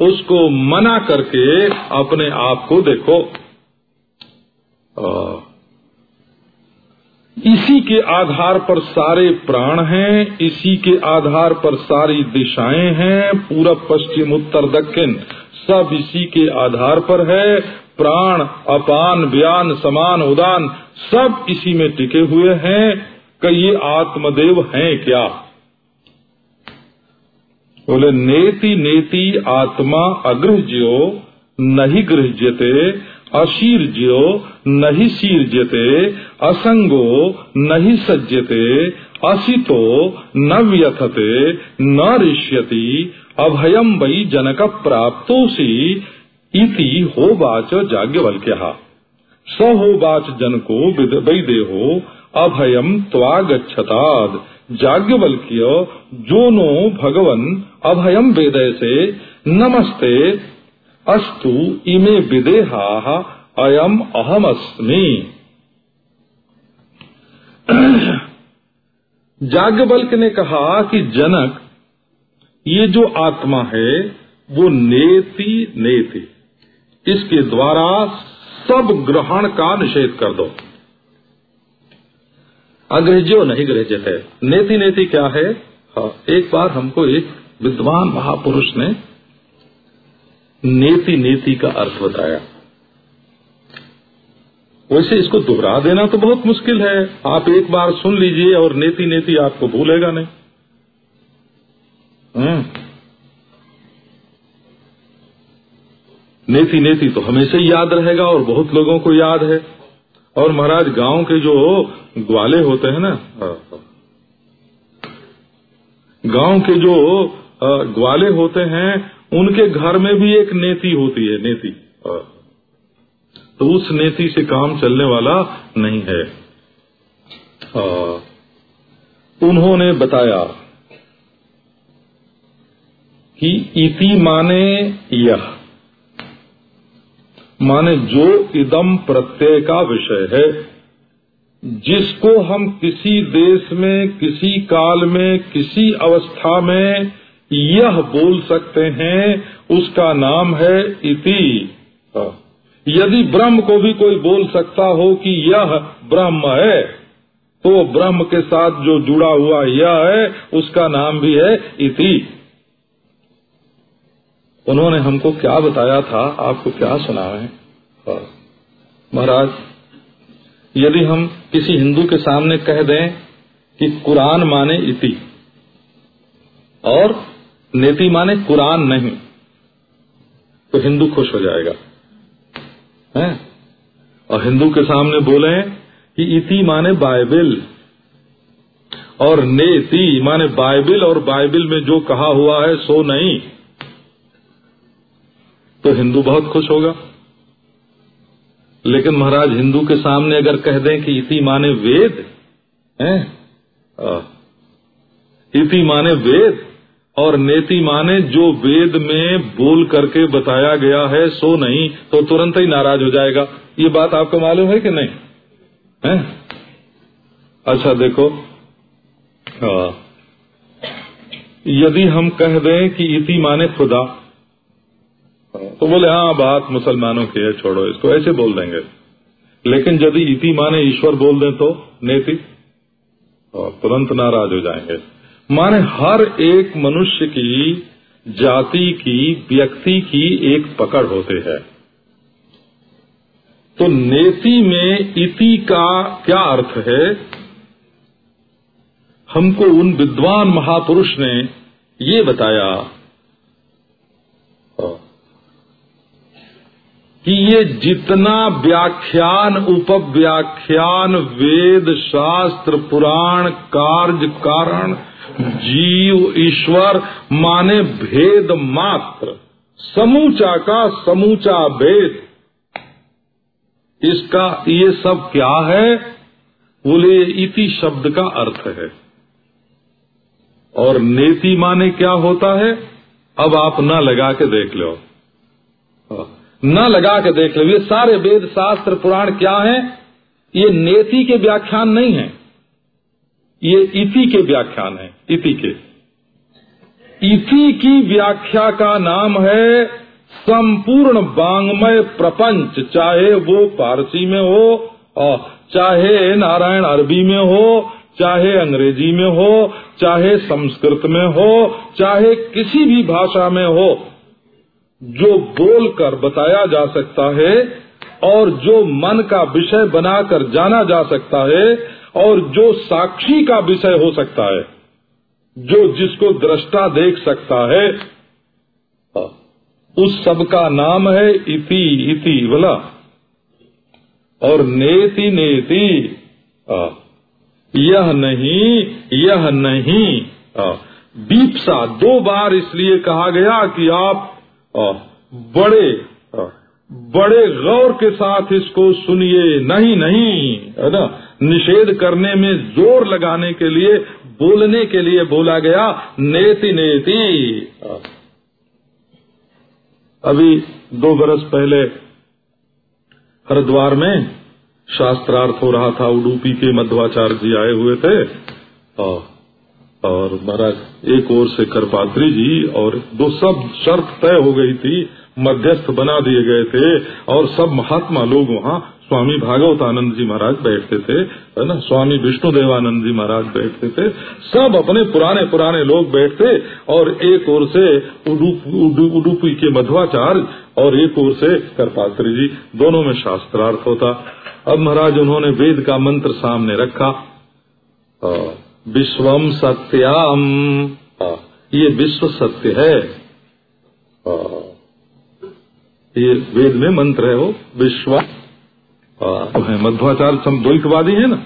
उसको मना करके अपने आप को देखो। इसी के आधार पर सारे प्राण हैं, इसी के आधार पर सारी दिशाएँ हैं पूरब पश्चिम, उत्तर, दक्षिण, सब इसी के आधार पर है। प्राण, अपान, व्यान, समान, उदान, सब इसी में टिके हुए हैं। कि ये आत्मदेव हैं क्या? बोले, नेति नेति, आत्मा अगृह्यो, नहीं गृह्यते अशीर्ज्यो नहीं शीर्जते असंगो नहीं सज्जते, असितो न व्यथते, न ऋष्यति अभयम वही जनक प्राप्तोसी इति हो बाच जाग्ञवल्क्य स हो बाच जनको वै देहो अभयम त्वागछताद जाग्ञवल्क्य जो नो भगवन अभयम वेदय से नमस्ते अस्तु इमे विदेहा अयम अहम अहमस्मि। जाग्ञवल्क ने कहा कि जनक ये जो आत्मा है वो नेति नेति। इसके द्वारा सब ग्रहण का निषेध कर दो। अग्रजो नहीं ग्रहज है। नेति नेति क्या है? हाँ, एक बार हमको एक विद्वान महापुरुष ने नेति नेति का अर्थ बताया। वैसे इसको दोहरा देना तो बहुत मुश्किल है। आप एक बार सुन लीजिए और नेति नेति आपको भूलेगा नहीं। हम्म। नेति नेति तो हमेशा ही याद रहेगा और बहुत लोगों को याद है। और महाराज, गाँव के जो ग्वाले होते हैं ना, गाँव के जो ग्वाले होते हैं उनके घर में भी एक नेति होती है, नेति। तो उस नेति से काम चलने वाला नहीं है। उन्होंने बताया कि इति माने यह माने जो इदम प्रत्यय का विषय है। जिसको हम किसी देश में, किसी काल में, किसी अवस्था में यह बोल सकते हैं, उसका नाम है इति। यदि ब्रह्म को भी कोई बोल सकता हो कि यह ब्रह्म है तो ब्रह्म के साथ जो जुड़ा हुआ यह है, उसका नाम भी है इति। उन्होंने हमको क्या बताया था, आपको क्या सुना है। महाराज, यदि हम किसी हिंदू के सामने कह दें कि कुरान माने इति, और नेति माने कुरान नहीं तो हिंदू खुश हो जाएगा। है? और हिंदू के सामने बोले कि इति माने बाइबिल, और नेति माने बाइबिल, और बाइबिल में जो कहा हुआ है सो नहीं। तो हिंदू बहुत खुश होगा। लेकिन महाराज, हिंदू के सामने अगर कह दें कि इति माने वेद, है? इति माने वेद और नेति माने जो वेद में बोल करके बताया गया है, सो नहीं तो तुरंत ही नाराज़ हो जाएगा। ये बात आपको मालूम है कि नहीं? है? अच्छा देखो। हाँ। यदि हम कह दें कि इति माने खुदा तो बोले हाँ बात मुसलमानों की है, छोड़ो इसको, ऐसे बोल देंगे। लेकिन यदि इति माने ईश्वर बोल दें तो नेति तुरंत नाराज़ हो जाएँगे। माने हर एक मनुष्य की, जाति की, व्यक्ति की एक पकड़ होते है। तो नेति में इति का क्या अर्थ है? हमको उन विद्वान महापुरुष ने ये बताया कि ये जितना व्याख्यान, उपव्याख्यान, वेद, शास्त्र, पुराण, कार्य, कारण जीव ईश्वर माने भेद मात्र। समूचा का समूचा भेद। इसका ये सब क्या है? बोले, इति शब्द का अर्थ है। और नेति माने क्या होता है? अब आप न लगा के देख लो। न लगा के देख लो। ये सारे वेद शास्त्र पुराण क्या हैं? ये नेति के व्याख्यान नहीं है। ये इति के व्याख्यान है, इति के। इति की व्याख्या का नाम है संपूर्ण बांगमय प्रपंच, चाहे वो पारसी में हो चाहे नारायण अरबी में हो, चाहे अंग्रेज़ी में हो, चाहे संस्कृत में हो, चाहे किसी भी भाषा में हो, जो बोलकर बताया जा सकता है और जो मन का विषय बनाकर जाना जा सकता है और जो साक्षी का विषय हो सकता है, जो जिसको दृष्टा देख सकता है उस सब का नाम है इति इति, बोला। और नेति नेति यह नहीं यह नहीं दीपसा दो बार इसलिए कहा गया कि आप बड़े बड़े गौर के साथ इसको सुनिए, नहीं नहीं, है ना? निषेध करने में ज़ोर लगाने के लिए बोलने के लिए बोला गया नेति नेति। अभी दो बरस पहले हरिद्वार में शास्त्रार्थ हो रहा था उडुपी के मध्वाचार्य जी आए हुए थे। और, महाराज एक ओर से करपात्री जी और दो सब शर्त तय हो गई थी मध्यस्थ बना दिए गए थे और सब महात्मा लोग वहाँ स्वामी भागवत आनंद जी महाराज बैठते थे, है ना? स्वामी विष्णु देवानंद जी महाराज बैठते थे, सब अपने पुराने पुराने लोग बैठते और एक ओर से उडुपी के मध्वाचार्य और एक ओर से कर्पात्री जी, दोनों में शास्त्रार्थ होता। अब महाराज उन्होंने वेद का मंत्र सामने रखा। विश्वम सत्याम। ये विश्व सत्य है। ये वेद में मंत्र है वो विश्व मध्वाचार्य द्वैतवादी है ना?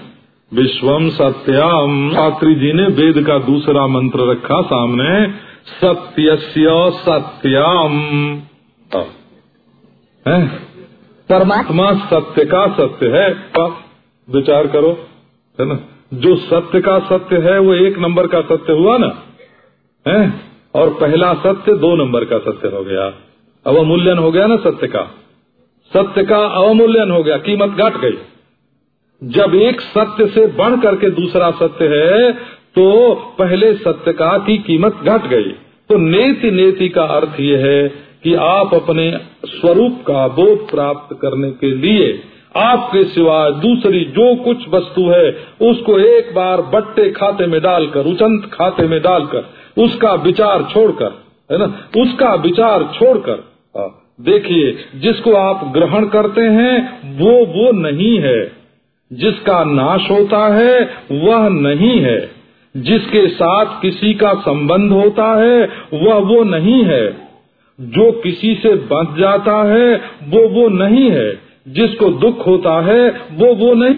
विश्वम सत्याम शास्त्री जी ने वेद का दूसरा मंत्र रखा सामने सत्यस्य सत्याम है। परमात्मा। सत्य का सत्य है। विचार करो है ना? जो सत्य का सत्य है वो एक नंबर का सत्य हुआ ना? है? और पहला सत्य दो नंबर का सत्य हो गया। अवमूल्यन हो गया ना सत्य का? सत्य का अवमूल्यन हो गया, कीमत घट गई। जब एक सत्य से बढ़ करके दूसरा सत्य है तो पहले सत्य का की कीमत घट गई। तो नेति नेति का अर्थ ये है कि आप अपने स्वरूप का बोध प्राप्त करने के लिए आपके सिवाय दूसरी जो कुछ वस्तु है, उसको एक बार बट्टे खाते में डालकर, उचंत खाते में डालकर, उसका विचार छोड़कर, है ना? उसका विचार छोड़कर देखिए, जिसको आप ग्रहण करते हैं, वो वो नहीं है। जिसका नाश होता है, वह नहीं है। जिसके साथ किसी का संबंध होता है, वह, वो नहीं है। जो किसी से बच जाता है, वो वो नहीं है। जिसको दुख होता है, वो वो नहीं।